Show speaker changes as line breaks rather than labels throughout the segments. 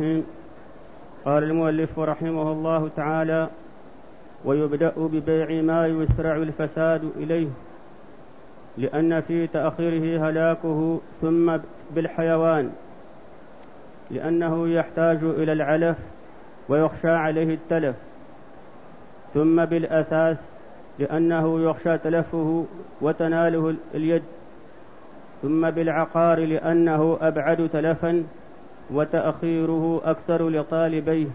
الرحيم قال المؤلف رحمه الله تعالى ويبدأ ببيع ما يسرع الفساد إليه لأن في تأخيره هلاكه ثم بالحيوان لأنه يحتاج إلى العلف ويخشى عليه التلف ثم بالأثاث لأنه يخشى تلفه وتناله اليد ثم بالعقار لأنه أبعد تلفا وتأخيره أكثر لطالبيه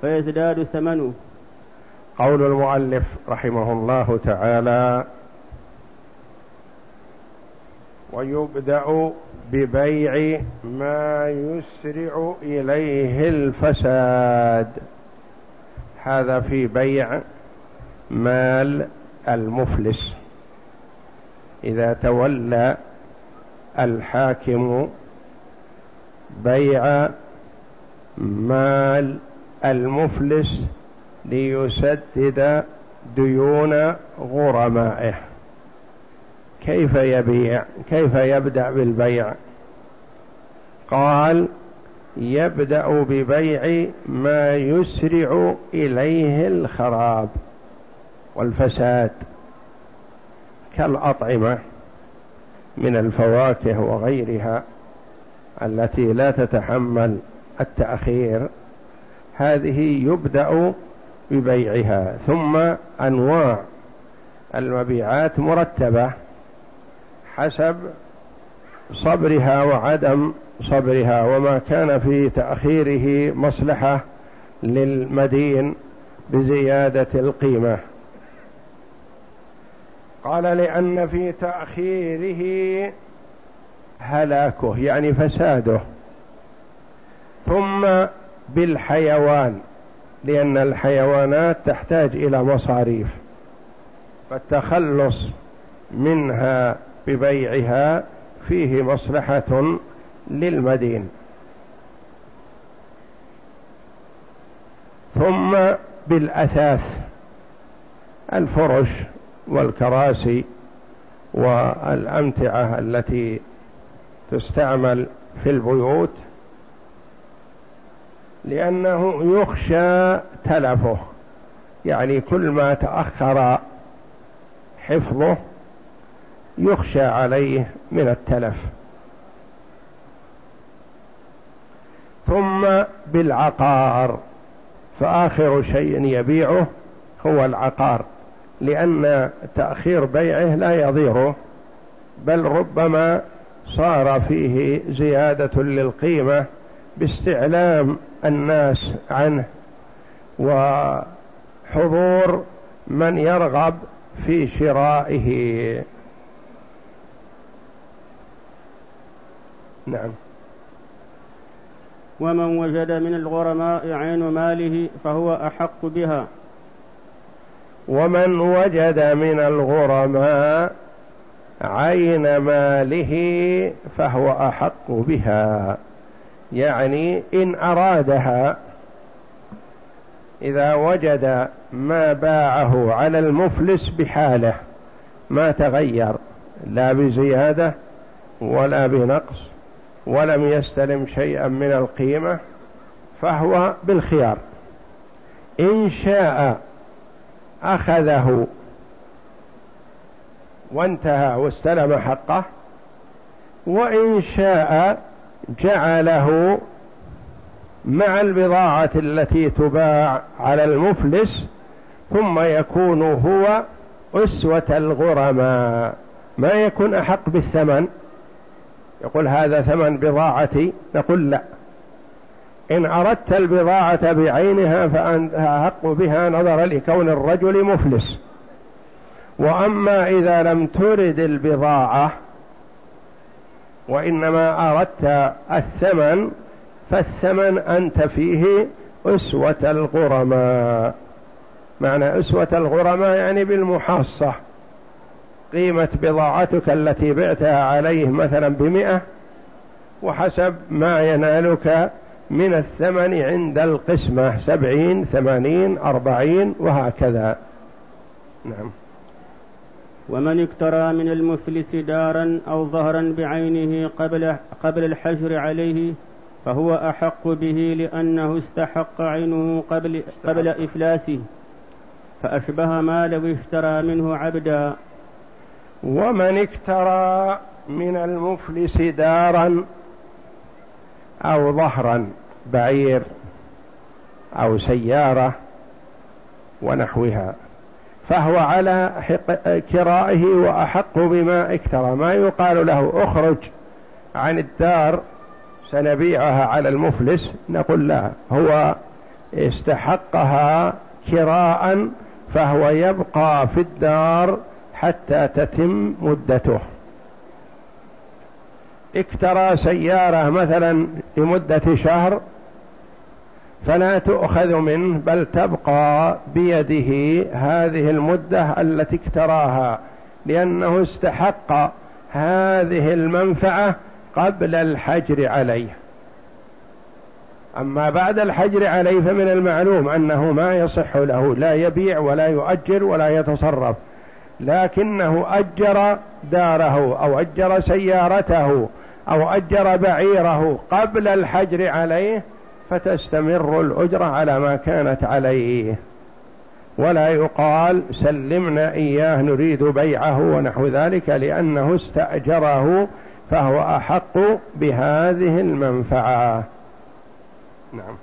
فيزداد ثمنه.
قول المؤلف رحمه الله تعالى ويبدأ ببيع ما يسرع إليه الفساد. هذا في بيع مال المفلس. إذا تولى الحاكم بيع مال المفلس ليسدد ديون غرمائه. كيف يبيع؟ كيف يبدأ بالبيع؟ قال يبدأ ببيع ما يسرع إليه الخراب والفساد كالأطعمة من الفواكه وغيرها. التي لا تتحمل التأخير هذه يبدأ ببيعها ثم أنواع المبيعات مرتبة حسب صبرها وعدم صبرها وما كان في تأخيره مصلحة للمدين بزيادة القيمة. قال لأن في تأخيره هلاكه يعني فساده. ثم بالحيوان لأن الحيوانات تحتاج إلى مصاريف. فالتخلص منها ببيعها فيه مصلحة للمدين. ثم بالأثاث الفرش والكراسي والأمتعة التي تستعمل في البيوت لأنه يخشى تلفه. يعني كل ما تأخر حفظه يخشى عليه من التلف. ثم بالعقار. فآخر شيء يبيعه هو العقار لأن تأخير بيعه لا يضيره بل ربما صار فيه زيادة للقيمة باستعلام الناس عنه وحضور من يرغب في شرائه. نعم.
ومن وجد من الغرماء عين ماله فهو أحق بها.
ومن وجد من الغرماء عين ماله فهو أحق بها. يعني إن أرادها إذا وجد ما باعه على المفلس بحاله ما تغير لا بزيادة ولا بنقص ولم يستلم شيئا من القيمة فهو بالخيار. إن شاء أخذه وانتهى واستلم حقه وإن شاء جعله مع البضاعة التي تباع على المفلس ثم يكون هو أسوة الغرماء. ما يكون أحق بالثمن؟ يقول هذا ثمن بضاعتي؟ نقول لا. إن أردت البضاعة بعينها فأنت أحق بها نظرا لكون الرجل مفلس. وأما إذا لم ترد البضاعة وإنما أردت الثمن فالثمن أنت فيه أسوة الغرماء. معنى أسوة الغرماء يعني بالمحاصة. قيمة بضاعتك التي بعتها عليه مثلا بمئة وحسب ما ينالك من الثمن عند القسمة سبعين ثمانين أربعين وهكذا. نعم.
ومن اكترى من المفلس دارا أو ظهرا بعينه قبل, قبل الحجر عليه فهو أحق به لأنه استحق عينه قبل, قبل إفلاسه. فأشبه ما لو اشترى منه عبدا.
ومن اكترى من المفلس دارا أو ظهرا بعير أو سيارة ونحوها. فهو على كرائه وأحق بما اكترى ما يقال له اخرج عن الدار سنبيعها على المفلس نقول لا هو استحقها كراء فهو يبقى في الدار حتى تتم مدته. اكترى سيارة مثلا لمدة شهر فلا تؤخذ منه بل تبقى بيده هذه المدة التي اكتراها لأنه استحق هذه المنفعة قبل الحجر عليه. أما بعد الحجر عليه فمن المعلوم أنه ما يصح له لا يبيع ولا يؤجر ولا يتصرف لكنه أجر داره أو أجر سيارته أو أجر بعيره قبل الحجر عليه فتستمر الأجرة على ما كانت عليه. ولا يقال سلمنا إياه نريد بيعه ونحو ذلك لأنه استأجره فهو أحق بهذه المنفعة. نعم.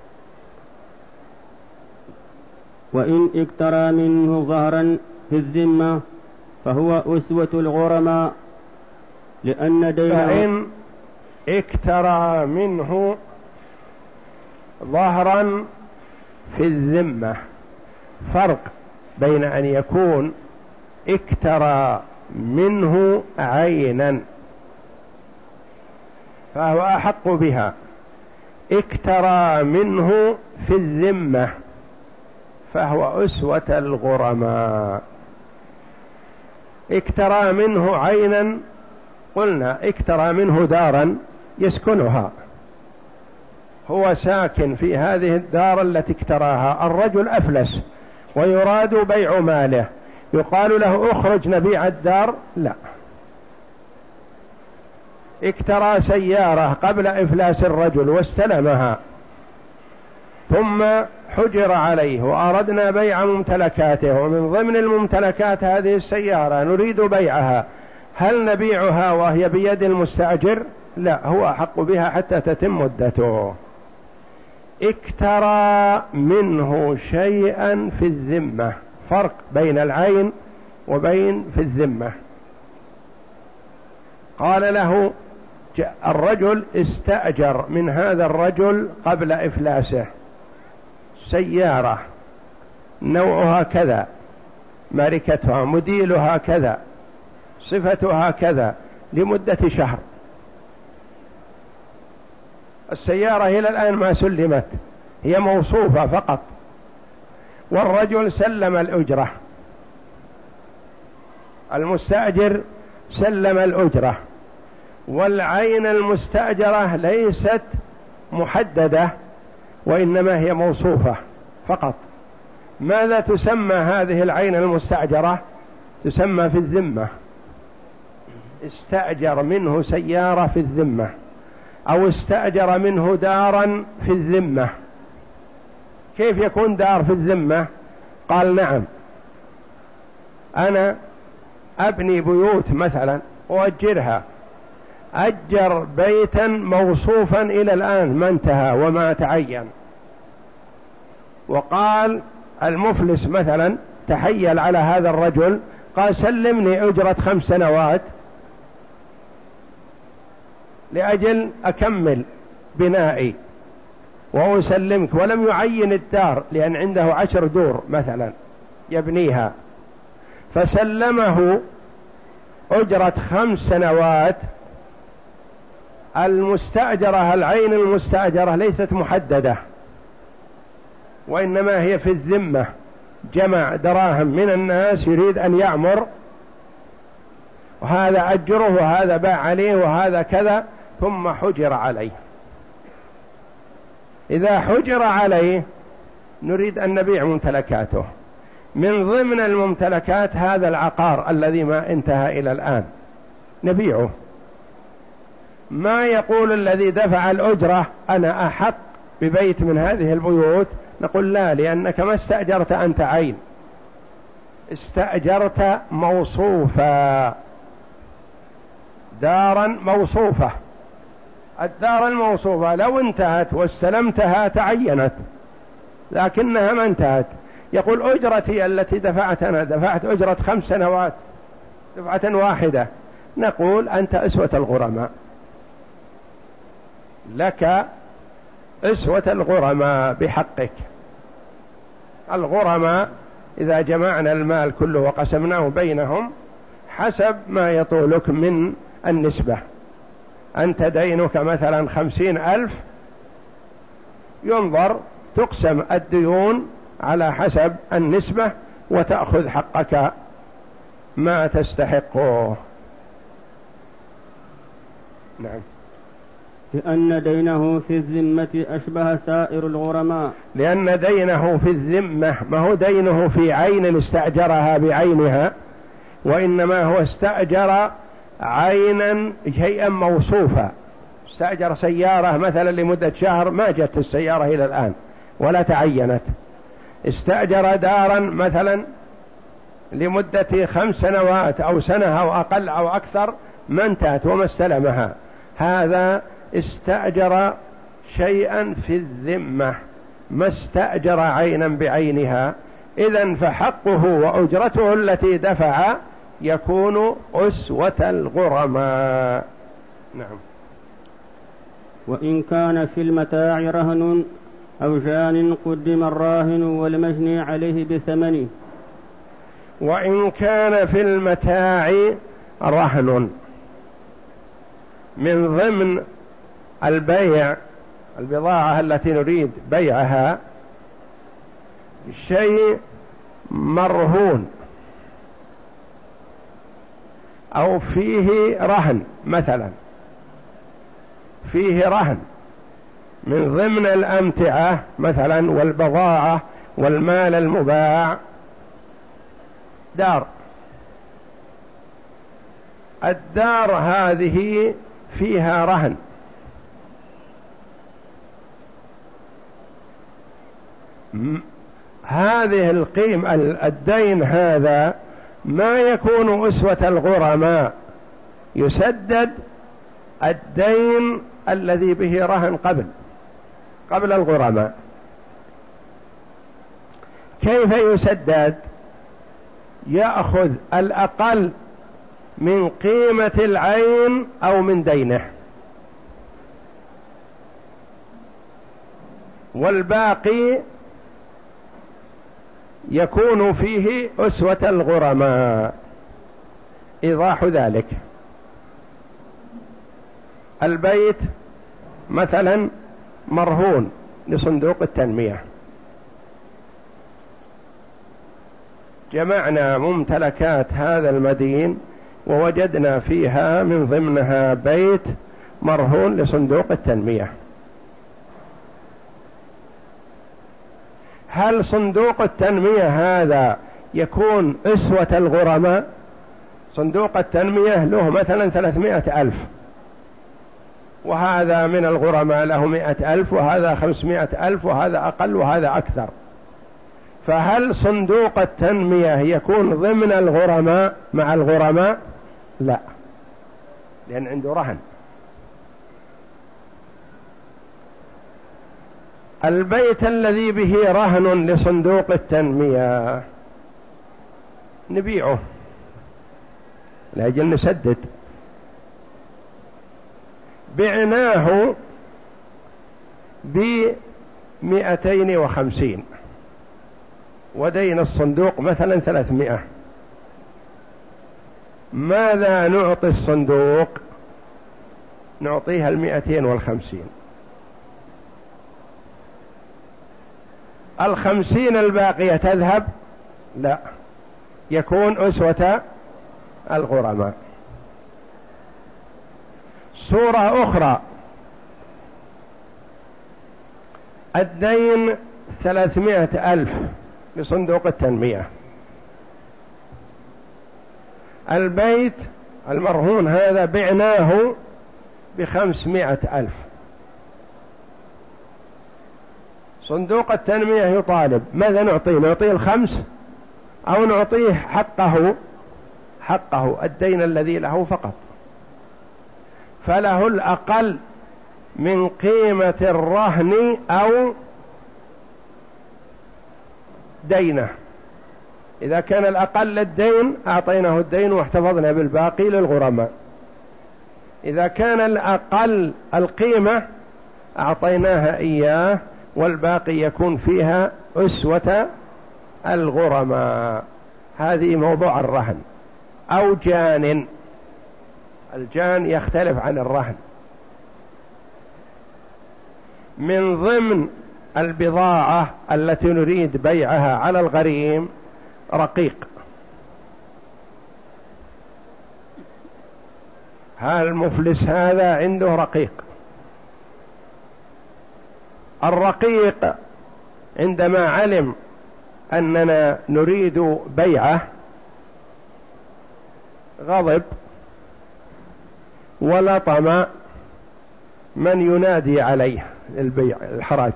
وإن اكترى منه ظهرا في الذمة فهو أسوة الغرماء لأن دينه
فإن اكترى منه ظهرا في الذمة. فرق بين أن يكون اكترى منه عينا. فهو أحق بها. اكترى منه في الذمة. فهو أسوة الغرماء. اكترى منه عينا. قلنا اكترى منه دارا يسكنها. هو ساكن في هذه الدار التي اكتراها. الرجل أفلس ويراد بيع ماله. يقال له أخرج نبيع الدار. لا. اكترى سيارة قبل إفلاس الرجل واستلمها. ثم حجر عليه وأردنا بيع ممتلكاته. ومن ضمن الممتلكات هذه السيارة نريد بيعها. هل نبيعها وهي بيد المستأجر؟ لا. هو أحق بها حتى تتم مدته. اكترى منه شيئا في الذمة. فرق بين العين وبين في الذمة. قال له الرجل استأجر من هذا الرجل قبل إفلاسه سيارة نوعها كذا ماركتها مديلها كذا صفتها كذا لمدة شهر. السيارة إلى الآن ما سلمت هي موصوفة فقط. والرجل سلم الأجرة. المستأجر سلم الأجرة. والعين المستأجرة ليست محددة وإنما هي موصوفة فقط. ماذا تسمى هذه العين المستأجرة؟ تسمى في الذمة. استأجر منه سيارة في الذمة. أو استأجر منه دارا في الذمة. كيف يكون دار في الذمة؟ قال نعم. أنا أبني بيوت مثلا أؤجرها. أجر بيتا موصوفا إلى الآن ما انتهى وما تعين. وقال المفلس مثلا تحيل على هذا الرجل قال سلمني أجرة خمس سنوات. لأجل أكمل بنائي وأسلمك ولم يعين الدار لأن عنده عشر دور مثلا يبنيها. فسلمه أجرة خمس سنوات المستأجرة العين المستأجرة ليست محددة وإنما هي في الذمة. جمع دراهم من الناس يريد أن يعمر وهذا أجره وهذا باع عليه وهذا كذا. ثم حجر عليه. إذا حجر عليه نريد أن نبيع ممتلكاته. من ضمن الممتلكات هذا العقار الذي ما انتهى إلى الآن. نبيعه. ما يقول الذي دفع الأجرة أنا أحق ببيت من هذه البيوت؟ نقول لا لأنك ما استأجرت أنت عين. استأجرت موصوفا. دارا موصوفة. الدار الموصوفة لو انتهت واستلمتها تعينت لكنها ما انتهت. يقول أجرتي التي دفعت أنا دفعت أجرة خمس سنوات دفعة واحدة. نقول أنت أسوة الغرماء. لك أسوة الغرماء بحقك. الغرماء إذا جمعنا المال كله وقسمناه بينهم حسب ما يطولك من النسبة. أنت دينك مثلا خمسين ألف ينظر تقسم الديون على حسب النسبة وتأخذ حقك ما تستحقه.
نعم. لأن دينه في الذمة أشبه سائر الغرماء.
لأن دينه في الذمة ما هو دينه في عين استأجرها بعينها وإنما هو استأجر عينا شيئا موصوفا. استأجر سيارة مثلا لمدة شهر ما جت السيارة إلى الآن ولا تعينت. استأجر دارا مثلا لمدة خمس سنوات أو سنة أو أقل أو أكثر ما انتهت وما استلمها. هذا استأجر شيئا في الذمة ما استأجر عينا بعينها. إذا فحقه وأجرته التي دفع يكون أسوة الغرماء. نعم.
وإن كان في المتاع رهن أو جان قدم الراهن والمجني عليه بثمنه.
وإن كان في المتاع رهن. من ضمن البيع البضاعة التي نريد بيعها شيء مرهون. أو فيه رهن مثلا. فيه رهن من ضمن الأمتعة مثلا والبضاعة والمال المباع. دار. الدار هذه فيها رهن. هذه القيم الدين هذا ما يكون أسوة الغرماء. يسدد الدين الذي به رهن قبل قبل الغرماء. كيف يسدد؟ يأخذ الأقل من قيمة العين أو من دينه. والباقي يكون فيه أسوة الغرماء. إيضاح ذلك. البيت مثلا مرهون لصندوق التنمية. جمعنا ممتلكات هذا المدين ووجدنا فيها من ضمنها بيت مرهون لصندوق التنمية. هل صندوق التنمية هذا يكون أسوة الغرماء؟ صندوق التنمية له مثلا ثلاثمائة ألف. وهذا من الغرماء له مائة ألف وهذا خمسمائة ألف وهذا أقل وهذا أكثر. فهل صندوق التنمية يكون ضمن الغرماء مع الغرماء؟ لا لأن عنده رهن. البيت الذي به رهن لصندوق التنمية. نبيعه. لأجل نسدد. بعناه بمئتين وخمسين. ودين الصندوق مثلا ثلاثمائة. ماذا نعطي الصندوق؟ نعطيها المئتين والخمسين الخمسين الباقية تذهب؟ لا. يكون أسوة الغرماء. صورة أخرى. الدين ثلاثمائة ألف لصندوق التنمية. البيت المرهون هذا بعناه بخمسمائة ألف. صندوق التنمية يطالب. ماذا نعطيه؟ نعطيه الخمس أو نعطيه حقه؟ حقه الدين الذي له فقط. فله الأقل من قيمة الرهن أو دينه. إذا كان الأقل الدين أعطيناه الدين واحتفظنا بالباقي للغرماء. إذا كان الأقل القيمة أعطيناها إياه والباقي يكون فيها أسوة الغرماء. هذه موضوع الرهن. أو جان. الجان يختلف عن الرهن. من ضمن البضاعة التي نريد بيعها على الغريم رقيق. هذا المفلس هذا عنده رقيق؟ الرقيق عندما علم أننا نريد بيعه غضب ولطم من ينادي عليه البيع الحراج.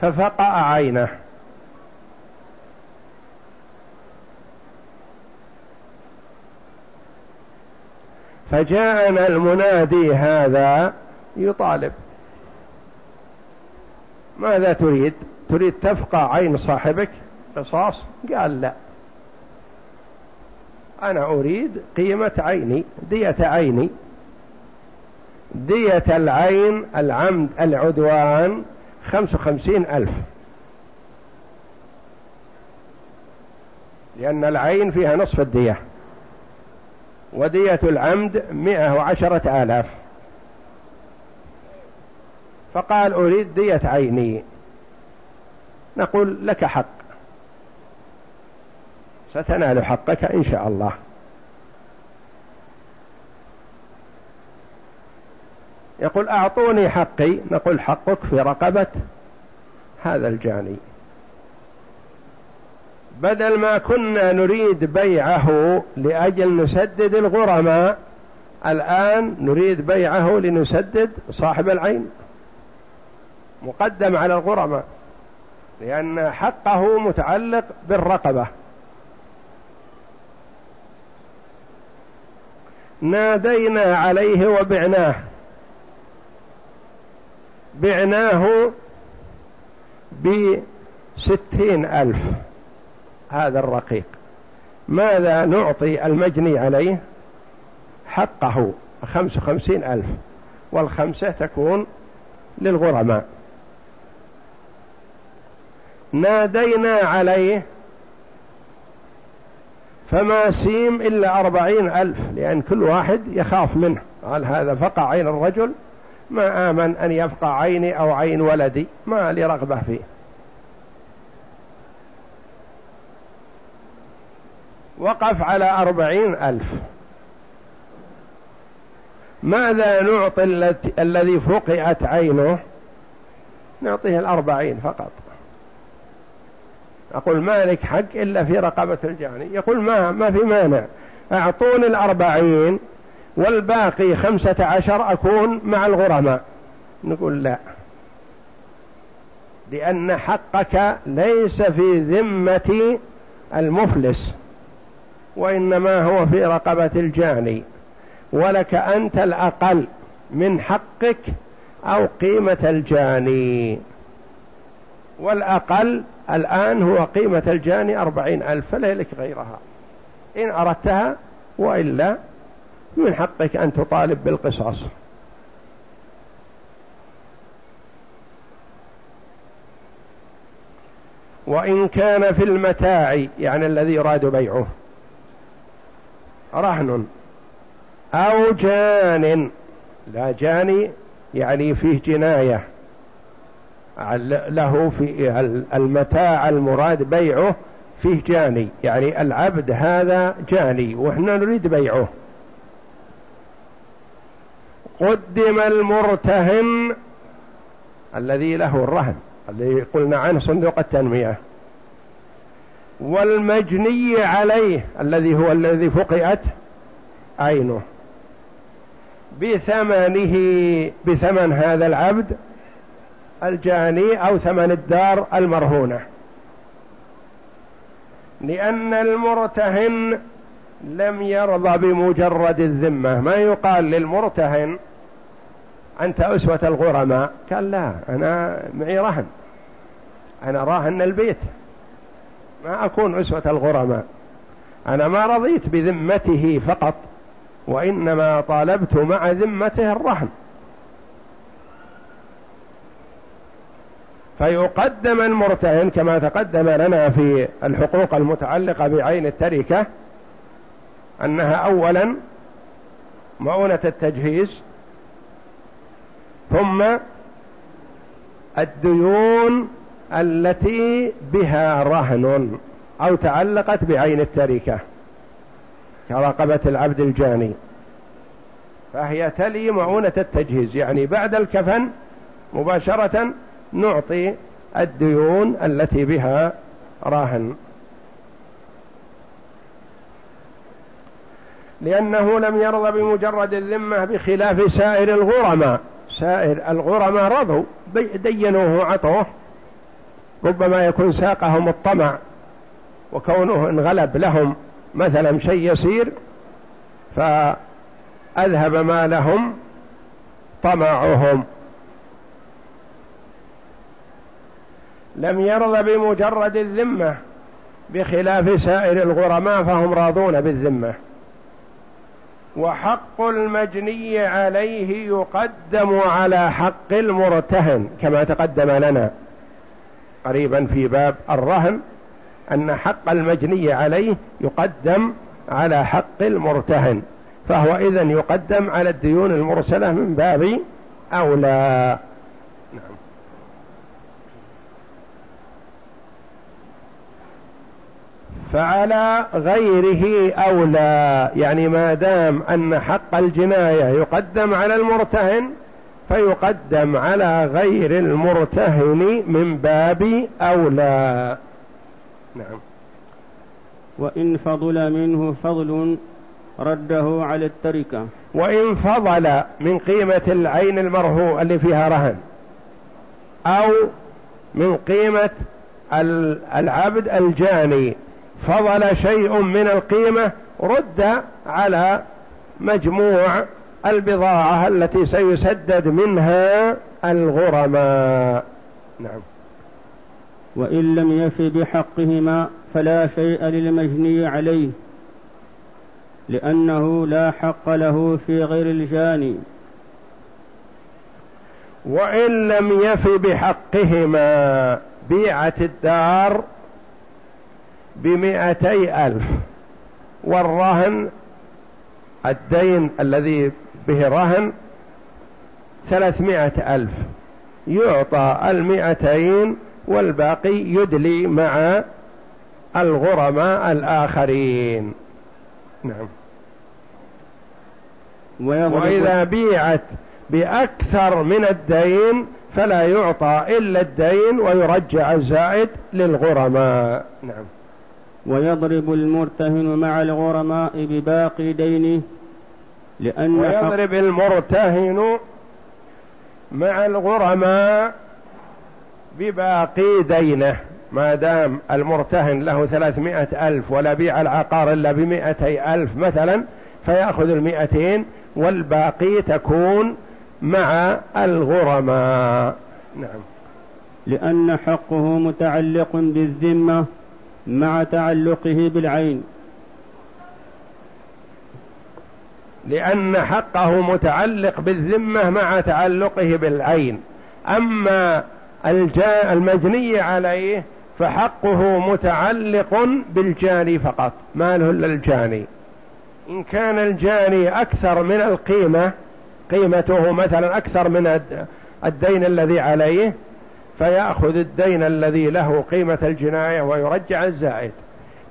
ففقع عينه. فجاءنا المنادي هذا يطالب. ماذا تريد؟ تريد تفقع عين صاحبك؟ قصاص قال لا. أنا أريد قيمة عيني دية عيني. دية العين العمد العدوان خمس وخمسين ألف. لأن العين فيها نصف الدية. ودية العمد مئة وعشرة آلاف. فقال أريد دية عيني. نقول لك حق. ستنال حقك إن شاء الله. يقول أعطوني حقي. نقول حقك في رقبة هذا الجاني. بدل ما كنا نريد بيعه لأجل نسدد الغرماء الآن نريد بيعه لنسدد صاحب العين. مقدم على الغرماء لأن حقه متعلق بالرقبة. نادينا عليه وبعناه. بعناه بستين ألف. هذا الرقيق. ماذا نعطي المجني عليه؟ حقه خمس وخمسين ألف والخمسة تكون للغرماء. نادينا عليه فما سيم إلا أربعين ألف لأن كل واحد يخاف منه. قال هذا فقع عين الرجل ما آمن أن يفقع عيني أو عين ولدي ما لي رغبة فيه. وقف على أربعين ألف. ماذا نعطي الذي فقئت عينه؟ نعطيه الأربعين فقط. أقول مالك حق إلا في رقبة الجاني. يقول ما ما في مانع. أعطوني الأربعين والباقي خمسة عشر أكون مع الغرماء. نقول لا. لأن حقك ليس في ذمة المفلس. وإنما هو في رقبة الجاني. ولك أنت الأقل من حقك أو قيمة الجاني. والأقل الآن هو قيمة الجاني أربعين ألف فلا لك غيرها. إن أردتها وإلا من حقك أن تطالب بالقصاص. وإن كان في المتاع يعني الذي يراد بيعه. رهن أو جان. لا جاني يعني فيه جناية. له في المتاع المراد بيعه فيه جاني. يعني العبد هذا جاني وإحنا نريد بيعه. قدم المرتهن الذي له الرهن الذي قلنا عنه صندوق التنمية. والمجني عليه الذي هو الذي فقئت عينه. بثمنه بثمن هذا العبد الجاني أو ثمن الدار المرهونة. لأن المرتهن لم يرضى بمجرد الذمة. ما يقال للمرتهن أنت أسوة الغرماء؟ قال لا أنا معي رهن. أنا راهن البيت. ما أكون أسوة الغرماء. أنا ما رضيت بذمته فقط وإنما طالبت مع ذمته الرهن فيقدم المرتهن كما تقدم لنا في الحقوق المتعلقة بعين التركة أنها أولا مؤونة التجهيز ثم الديون التي بها رهن أو تعلقت بعين التركة كرقبة العبد الجاني فهي تلي معونة التجهيز. يعني بعد الكفن مباشرة نعطي الديون التي بها راهن. لأنه لم يرضى بمجرد الذمة بخلاف سائر الغرماء. سائر الغرماء رضوا دينوه عطوه ربما يكون ساقهم الطمع وكونه انغلب لهم مثلا شيء يسير فأذهب مالهم طمعهم. لم يرضى بمجرد الذمة بخلاف سائر الغرماء فهم راضون بالذمة. وحق المجني عليه يقدم على حق المرتهن كما تقدم لنا. قريبا في باب الرهن أن حق المجني عليه يقدم على حق المرتهن فهو إذا يقدم على الديون المرسلة من باب أولى. نعم. فعلى غيره أولى يعني ما دام أن حق الجناية يقدم على المرتهن فيقدم على غير المرتهن من باب أولى. نعم.
وإن فضل منه فضل رده على التركة.
وإن فضل من قيمة العين المرهو اللي فيها رهن أو من قيمة العبد الجاني فضل شيء من القيمة رد على مجموع البضاعة التي سيسدد منها الغرماء. نعم.
وإن لم يف بحقهما فلا شيء للمجني عليه لأنه لا حق له في غير الجاني
وإن لم يف بحقهما بيعت الدار بمئتي ألف والرهن الدين الذي به رهن ثلاثمائة ألف. يعطى المئتين والباقي يدلي مع الغرماء الآخرين. نعم. وإذا بيعت بأكثر من الدين فلا يعطى إلا الدين ويرجع الزائد للغرماء. نعم.
ويضرب المرتهن مع الغرماء بباقي دينه
لأن ويضرب المرتهن مع الغرماء بباقي دينه ما دام المرتهن له ثلاثمائة ألف ولا بيع العقار إلا بمائتي ألف مثلا فيأخذ المائتين والباقي تكون مع الغرماء. نعم.
لأن حقه متعلق بالذمة مع تعلقه بالعين.
لأن حقه متعلق بالذمة مع تعلقه بالعين. أما المجني عليه فحقه متعلق بالجاني فقط. ما له إلا الجاني. إن كان الجاني أكثر من القيمة قيمته مثلا أكثر من الدين الذي عليه فيأخذ الدين الذي له قيمة الجناية ويرجع الزائد.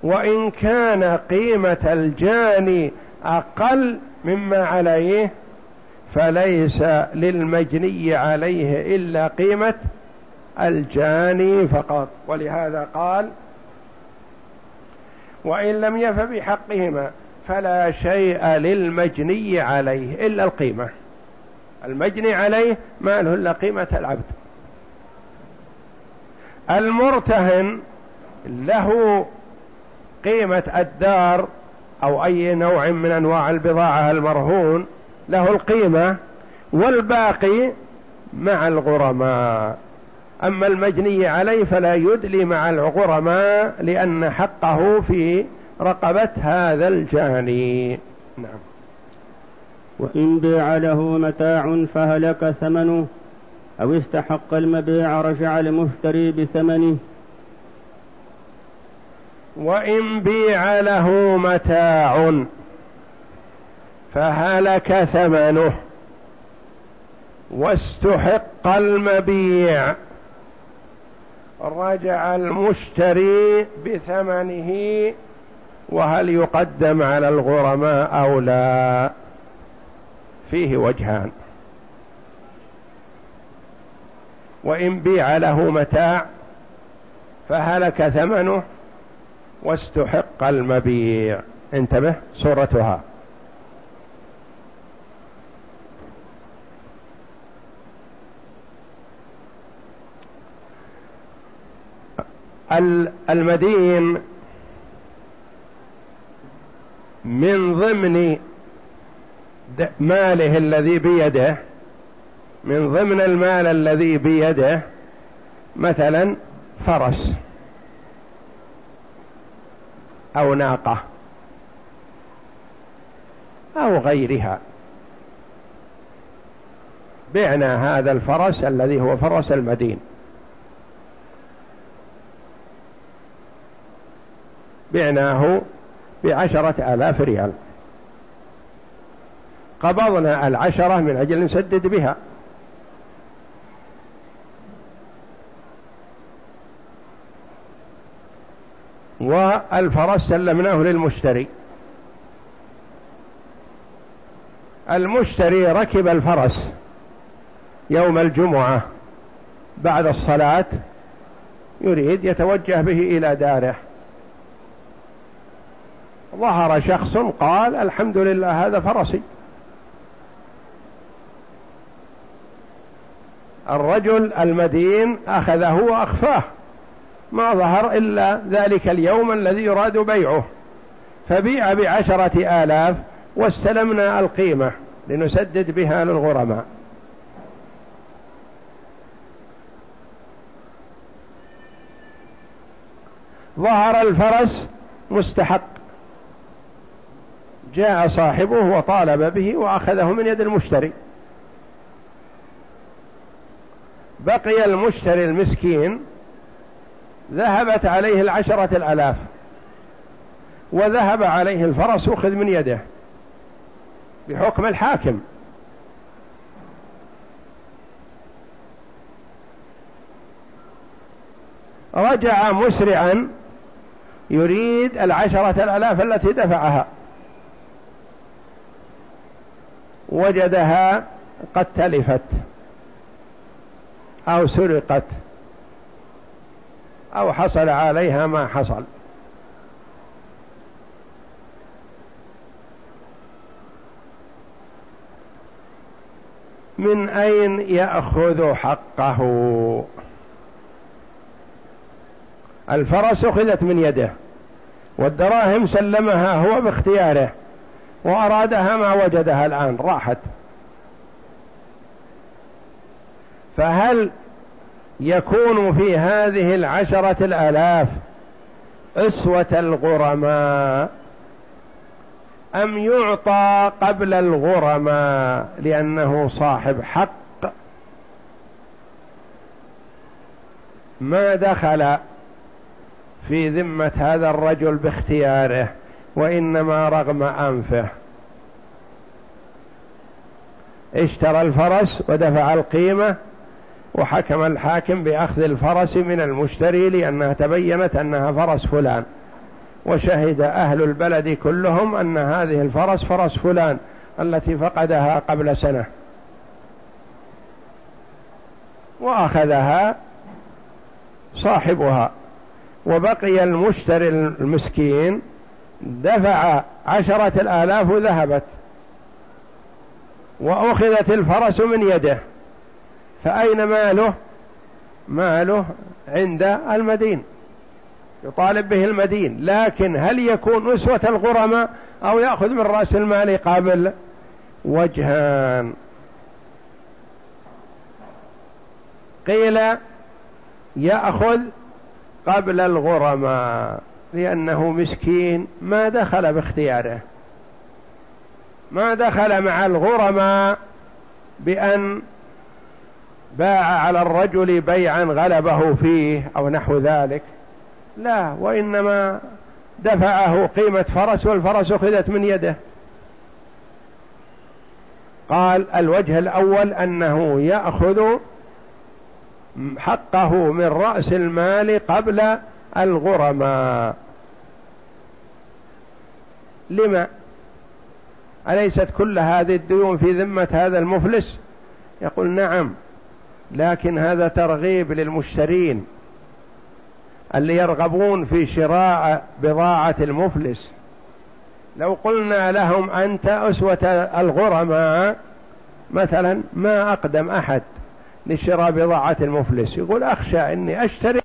وإن كان قيمة الجاني أقل مما عليه فليس للمجني عليه إلا قيمة الجاني فقط. ولهذا قال وإن لم يف بحقهما فلا شيء للمجني عليه إلا القيمة. المجني عليه ما له إلا قيمة العبد. المرتهن له قيمة الدار أو أي نوع من أنواع البضاعة المرهون له القيمة والباقي مع الغرماء. أما المجني عليه فلا يدلي مع الغرماء لأن حقه في رقبة هذا الجاني. نعم.
وإن بيع له متاع فهلك ثمنه أو استحق المبيع رجع المشتري بثمنه.
وإن بيع له متاع فهلك ثمنه واستحق المبيع. رجع المشتري بثمنه وهل يقدم على الغرماء أو لا؟ فيه وجهان. وإن بيع له متاع فهلك ثمنه واستحق المبيع. انتبه صورتها المدين من ضمن ماله الذي بيده من ضمن المال الذي بيده مثلا فرس. أو ناقة أو غيرها. بعنا هذا الفرس الذي هو فرس المدين. بعناه بعشرة آلاف ريال. قبضنا العشرة من أجل نسدد بها. والفرس سلمناه للمشتري. المشتري ركب الفرس يوم الجمعة بعد الصلاة يريد يتوجه به إلى داره. ظهر شخص قال الحمد لله هذا فرسي. الرجل المدين أخذه وأخفاه. ما ظهر إلا ذلك اليوم الذي يراد بيعه. فبيع بعشرة آلاف واستلمنا القيمة لنسدد بها للغرماء. ظهر الفرس مستحق. جاء صاحبه وطالب به وأخذه من يد المشتري. بقي المشتري المسكين ذهبت عليه العشرة الألاف. وذهب عليه الفرس أخذ من يده. بحكم الحاكم. رجع مسرعا يريد العشرة الألاف التي دفعها. وجدها قد تلفت أو سرقت. أو حصل عليها ما حصل. من أين يأخذ حقه؟ الفرس أخذت من يده والدراهم سلمها هو باختياره وأرادها ما وجدها الآن راحت. فهل يكون في هذه العشرة الآلاف أسوة الغرماء أم يعطى قبل الغرماء لأنه صاحب حق؟ ما دخل في ذمة هذا الرجل باختياره وإنما رغم أنفه. اشترى الفرس ودفع القيمة وحكم الحاكم بأخذ الفرس من المشتري لأنها تبينت أنها فرس فلان. وشهد أهل البلد كلهم أن هذه الفرس فرس فلان التي فقدها قبل سنة. وأخذها صاحبها. وبقي المشتري المسكين دفع عشرة الآلاف ذهبت وأخذت الفرس من يده. فأين ماله؟ ماله عند المدين. يطالب به المدين لكن هل يكون أسوة الغرماء أو يأخذ من رأس المال قابل وجهان؟ قيل يأخذ قبل الغرماء لأنه مسكين ما دخل باختياره. ما دخل مع الغرماء بأن باع على الرجل بيعا غلبه فيه أو نحو ذلك. لا وإنما دفعه قيمة فرس والفرس أخذت من يده. قال الوجه الأول أنه يأخذ حقه من رأس المال قبل الغرماء. لما؟ أليست كل هذه الديون في ذمة هذا المفلس؟ يقول نعم. لكن هذا ترغيب للمشترين اللي يرغبون في شراء بضاعة المفلس. لو قلنا لهم أنت أسوة الغرماء مثلا ما أقدم أحد لشراء بضاعة المفلس يقول أخشى أني أشتري